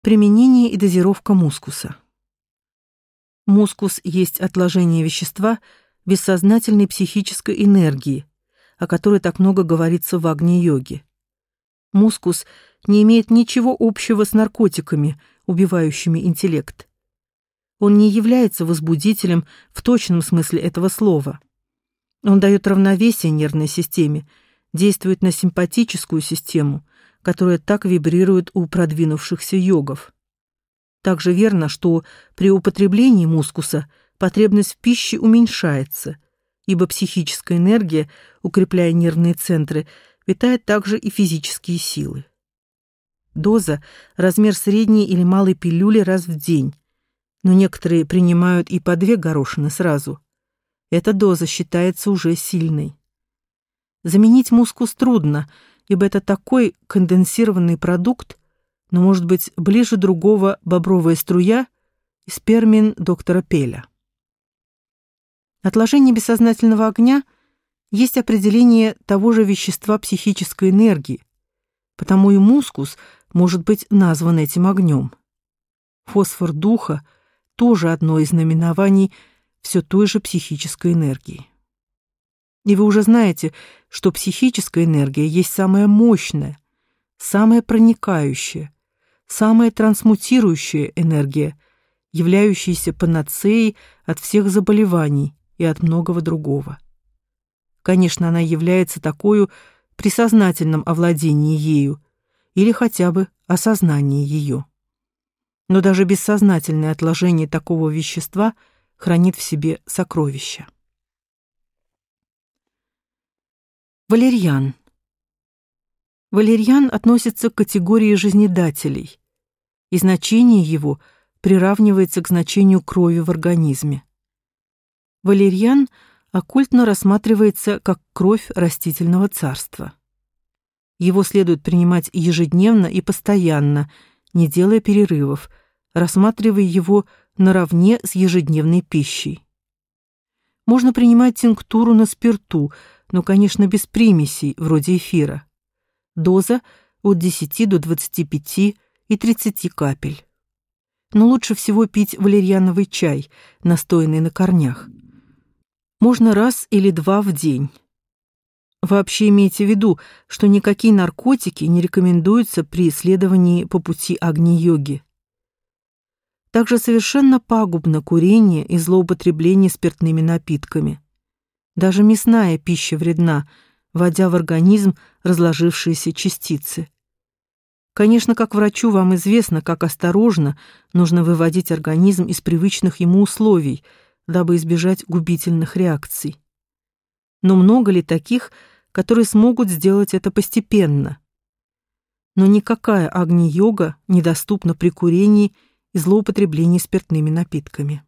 Применение и дозировка мускуса. Мускус есть отложение вещества бессознательной психической энергии, о которой так много говорится в агни-йоге. Мускус не имеет ничего общего с наркотиками, убивающими интеллект. Он не является возбудителем в точном смысле этого слова. Он дает равновесие нервной системе, действует на симпатическую систему, которая так вибрирует у продвинувшихся йогов. Также верно, что при употреблении мускуса потребность в пище уменьшается, ибо психическая энергия, укрепляя нервные центры, питает также и физические силы. Доза – размер средней или малой пилюли раз в день, но некоторые принимают и по две горошины сразу. Эта доза считается уже сильной. Заменить мускус трудно, ибо это такой конденсированный продукт, но, может быть, ближе другого бобровая струя и спермин доктора Пеля. Отложение бессознательного огня есть определение того же вещества психической энергии, потому и мускус может быть назван этим огнем. Фосфор духа – тоже одно из наименований все той же психической энергии. И вы уже знаете, что психическая энергия есть самая мощная, самая проникающая, самая трансмутирующая энергия, являющаяся панацеей от всех заболеваний и от многого другого. Конечно, она является такой при сознательном овладении ею или хотя бы осознании ее но даже бессознательное отложение такого вещества хранит в себе сокровища. Валерьян. Валерьян относится к категории жизнедателей, и значение его приравнивается к значению крови в организме. Валерьян оккультно рассматривается как кровь растительного царства. Его следует принимать ежедневно и постоянно, не делая перерывов, рассматривая его наравне с ежедневной пищей. Можно принимать тинктуру на спирту, но, конечно, без примесей, вроде эфира. Доза от 10 до 25 и 30 капель. Но лучше всего пить валерьяновый чай, настоянный на корнях. Можно раз или два в день. Вообще имейте в виду, что никакие наркотики не рекомендуются при исследовании по пути агни-йоги. Также совершенно пагубно курение и злоупотребление спиртными напитками. Даже мясная пища вредна, вводя в организм разложившиеся частицы. Конечно, как врачу вам известно, как осторожно нужно выводить организм из привычных ему условий, дабы избежать губительных реакций. Но много ли таких, которые смогут сделать это постепенно? Но никакая агни-йога недоступна при курении и злоупотреблении спиртными напитками.